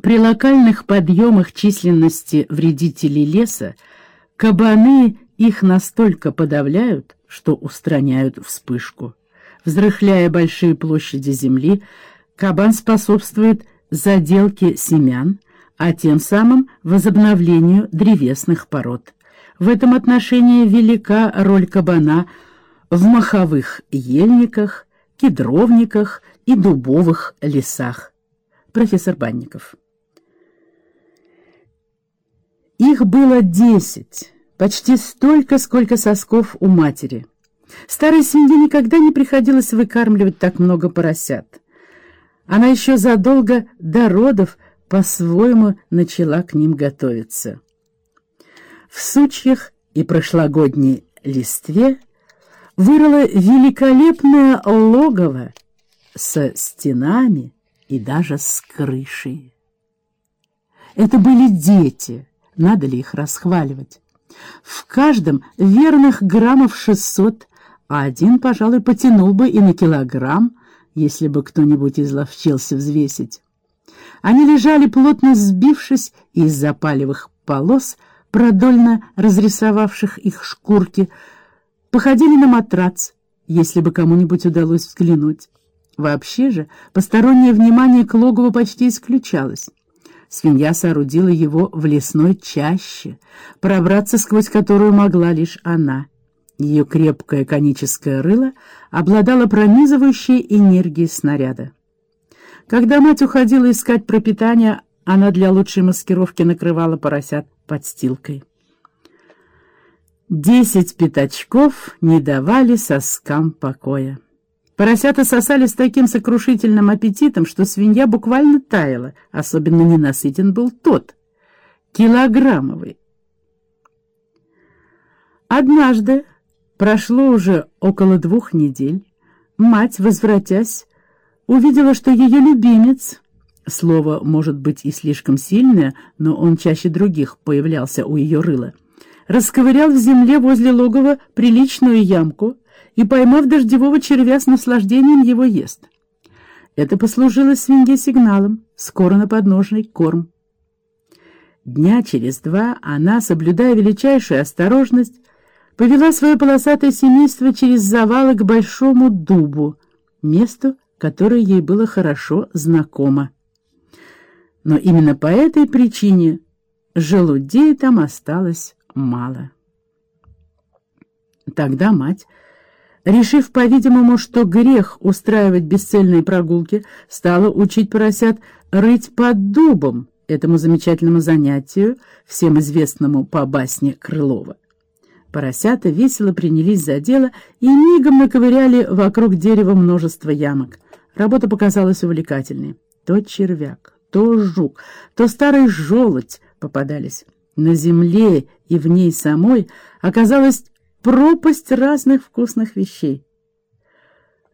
При локальных подъемах численности вредителей леса кабаны их настолько подавляют, что устраняют вспышку. Взрыхляя большие площади земли, кабан способствует заделке семян, а тем самым возобновлению древесных пород. В этом отношении велика роль кабана в маховых ельниках, кедровниках и дубовых лесах. Профессор Банников. Их было десять, почти столько, сколько сосков у матери. Старой свинье никогда не приходилось выкармливать так много поросят. Она еще задолго до родов по-своему начала к ним готовиться. В сучьях и прошлогодней листве вырыла великолепное логово со стенами и даже с крышей. Это были дети, надо ли их расхваливать. В каждом верных граммов шестьсот, а один, пожалуй, потянул бы и на килограмм, если бы кто-нибудь изловчился взвесить. Они лежали, плотно сбившись из запалевых полос, продольно разрисовавших их шкурки, походили на матрац, если бы кому-нибудь удалось взглянуть. Вообще же постороннее внимание к логову почти исключалось. Свинья соорудила его в лесной чаще, пробраться сквозь которую могла лишь она. Ее крепкое коническое рыло обладало пронизывающей энергией снаряда. Когда мать уходила искать пропитание, она для лучшей маскировки накрывала поросят подстилкой. Десять пятачков не давали соскам покоя. Поросята сосали с таким сокрушительным аппетитом, что свинья буквально таяла, особенно ненасытен был тот, килограммовый. Однажды, прошло уже около двух недель, мать, возвратясь, увидела, что ее любимец, слово может быть и слишком сильное, но он чаще других появлялся у ее рыла, расковырял в земле возле логова приличную ямку и, поймав дождевого червя, с наслаждением его ест. Это послужило свинье сигналом, скоро на подножный корм. Дня через два она, соблюдая величайшую осторожность, повела свое полосатое семейство через завалы к большому дубу, месту, которое ей было хорошо знакомо. Но именно по этой причине желудей там осталось мало. Тогда мать, решив, по-видимому, что грех устраивать бесцельные прогулки, стала учить поросят рыть под дубом, этому замечательному занятию, всем известному по басне Крылова. Поросята весело принялись за дело и мигом наковыряли вокруг дерева множество ямок. Работа показалась увлекательной. То червяк, то жук, то старый желудь попадались. На земле и в ней самой оказалась пропасть разных вкусных вещей.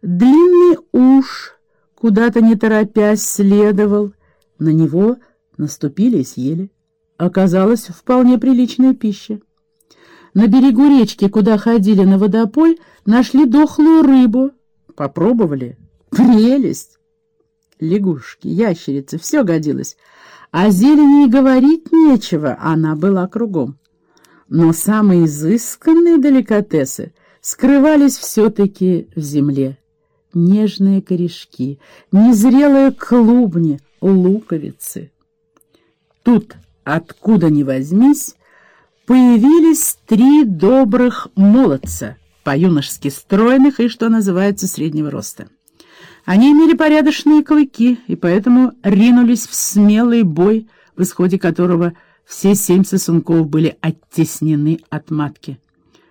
Длинный уж куда-то не торопясь следовал. На него наступили и съели. Оказалась вполне приличная пища. На берегу речки, куда ходили на водопой, нашли дохлую рыбу. Попробовали Прелесть! Лягушки, ящерицы, все годилось. О зелени говорить нечего, она была кругом. Но самые изысканные деликатесы скрывались все-таки в земле. Нежные корешки, незрелые клубни, луковицы. Тут, откуда ни возьмись, появились три добрых молодца, по-юношески стройных и, что называется, среднего роста. Они имели порядочные клыки и поэтому ринулись в смелый бой, в исходе которого все семь сосунков были оттеснены от матки.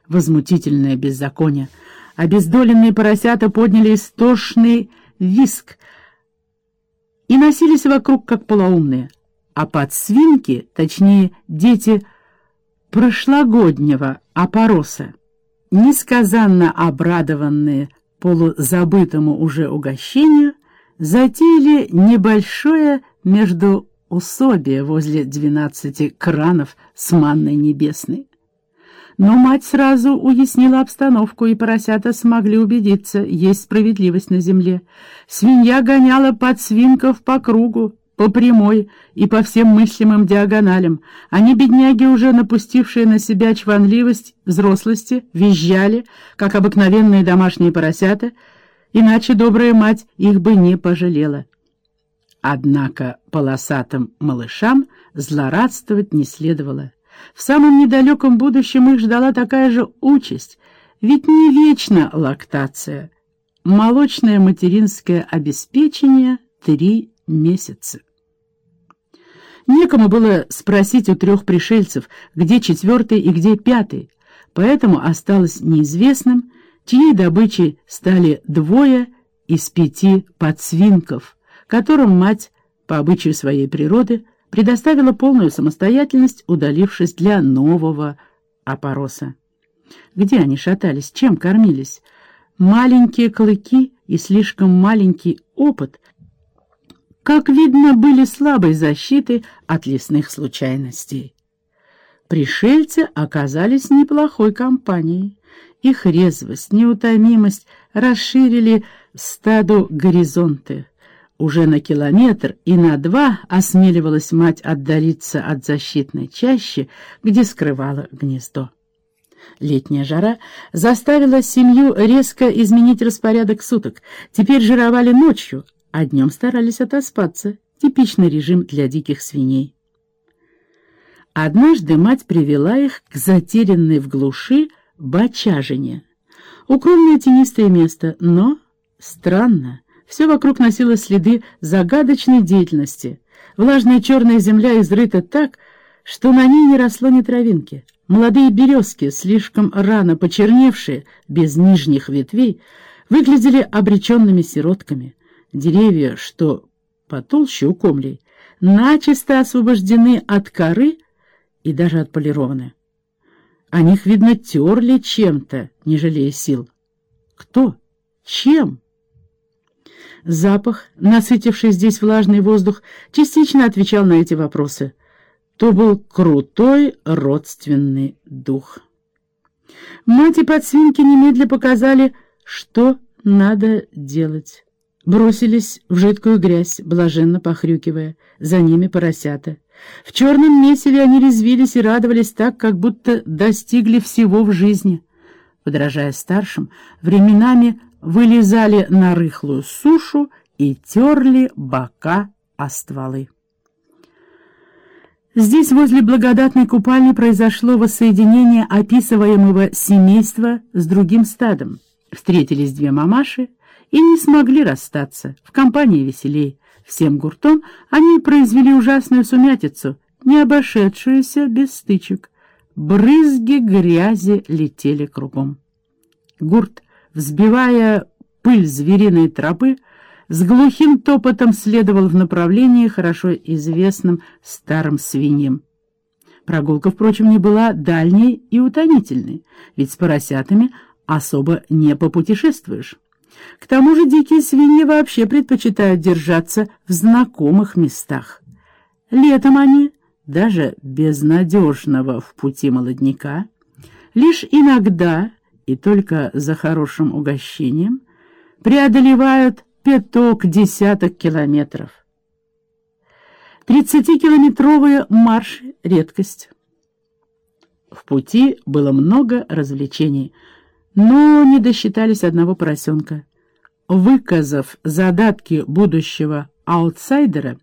Возмутительное беззаконие. Обездоленные поросята подняли истошный виск и носились вокруг, как полоумные. А подсвинки, точнее, дети прошлогоднего опороса, несказанно обрадованные полузабытому уже угощению, затеяли небольшое между усобие возле двенадцати кранов с манной небесной. Но мать сразу уяснила обстановку, и поросята смогли убедиться, есть справедливость на земле. Свинья гоняла подсвинков по кругу, по прямой и по всем мыслимым диагоналям. Они, бедняги, уже напустившие на себя чванливость взрослости, визжали, как обыкновенные домашние поросята, иначе добрая мать их бы не пожалела. Однако полосатым малышам злорадствовать не следовало. В самом недалеком будущем их ждала такая же участь, ведь не вечно лактация. Молочное материнское обеспечение — три месяца. Некому было спросить у трех пришельцев, где четвертый и где пятый, поэтому осталось неизвестным, чьей добычей стали двое из пяти подсвинков, которым мать, по обычаю своей природы, предоставила полную самостоятельность, удалившись для нового опороса. Где они шатались, чем кормились? Маленькие клыки и слишком маленький опыт — как видно, были слабой защиты от лесных случайностей. Пришельцы оказались неплохой компанией. Их резвость, неутомимость расширили стаду горизонты. Уже на километр и на два осмеливалась мать отдалиться от защитной чащи, где скрывала гнездо. Летняя жара заставила семью резко изменить распорядок суток. Теперь жировали ночью, а днем старались отоспаться. Типичный режим для диких свиней. Однажды мать привела их к затерянной в глуши бочажине. Укромное тенистое место, но странно. Все вокруг носило следы загадочной деятельности. Влажная черная земля изрыта так, что на ней не росло ни травинки. Молодые березки, слишком рано почерневшие, без нижних ветвей, выглядели обреченными сиротками. Деревья, что потолще у комлей, начисто освобождены от коры и даже отполированы. О них, видно, терли чем-то, не жалея сил. Кто? Чем? Запах, насытивший здесь влажный воздух, частично отвечал на эти вопросы. То был крутой родственный дух. Мать и подсвинки немедля показали, что надо делать бросились в жидкую грязь, блаженно похрюкивая, за ними поросята. В черном месиве они резвились и радовались так, как будто достигли всего в жизни. Подражая старшим, временами вылезали на рыхлую сушу и терли бока о стволы. Здесь, возле благодатной купальни, произошло воссоединение описываемого семейства с другим стадом. Встретились две мамаши, и не смогли расстаться. В компании веселей. Всем гуртом они произвели ужасную сумятицу, не обошедшуюся без стычек. Брызги грязи летели кругом. Гурт, взбивая пыль звериной тропы, с глухим топотом следовал в направлении, хорошо известным старым свиньям. Прогулка, впрочем, не была дальней и утомительной, ведь с поросятами особо не попутешествуешь. К тому же дикие свиньи вообще предпочитают держаться в знакомых местах. Летом они, даже безнадежного в пути молодняка, лишь иногда и только за хорошим угощением преодолевают пяток-десяток километров. Тридцатикилометровые марши — редкость. В пути было много развлечений — но не досчитались одного поросенка. Выказав задатки будущего аутсайдера,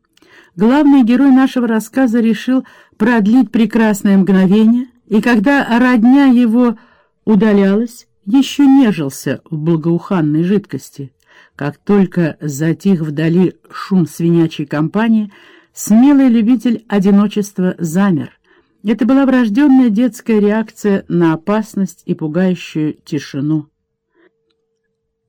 главный герой нашего рассказа решил продлить прекрасное мгновение, и когда родня его удалялась, еще нежился в благоуханной жидкости. Как только затих вдали шум свинячей компании, смелый любитель одиночества замер — это была врожденная детская реакция на опасность и пугающую тишину.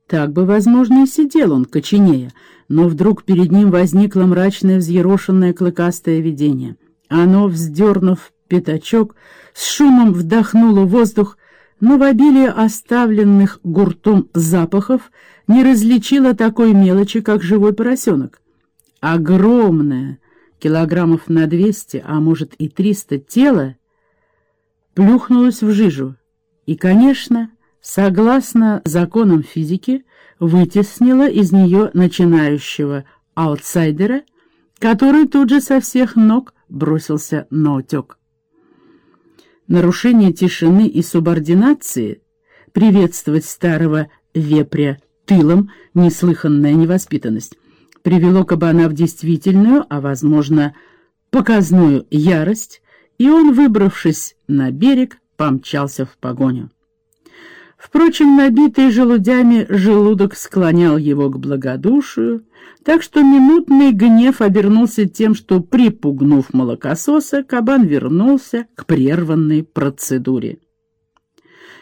Так бы, возможно, и сидел он, коченея, но вдруг перед ним возникло мрачное взъерошенное клыкастое видение. Оно, вздернув пятачок, с шумом вдохнуло воздух, но в обилии оставленных гуртом запахов не различило такой мелочи, как живой поросенок. Огромное, килограммов на двести, а может и триста тела, плюхнулось в жижу и, конечно, согласно законам физики, вытеснило из нее начинающего аутсайдера, который тут же со всех ног бросился на утек. Нарушение тишины и субординации, приветствовать старого вепря тылом, неслыханная невоспитанность, привело кабана в действительную, а, возможно, показную ярость, и он, выбравшись на берег, помчался в погоню. Впрочем, набитый желудями желудок склонял его к благодушию, так что минутный гнев обернулся тем, что, припугнув молокососа, кабан вернулся к прерванной процедуре.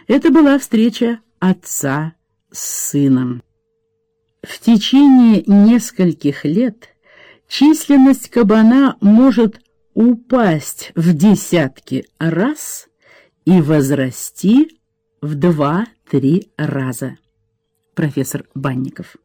Это была встреча отца с сыном. В течение нескольких лет численность кабана может упасть в десятки раз и возрасти в два-три раза. Профессор Банников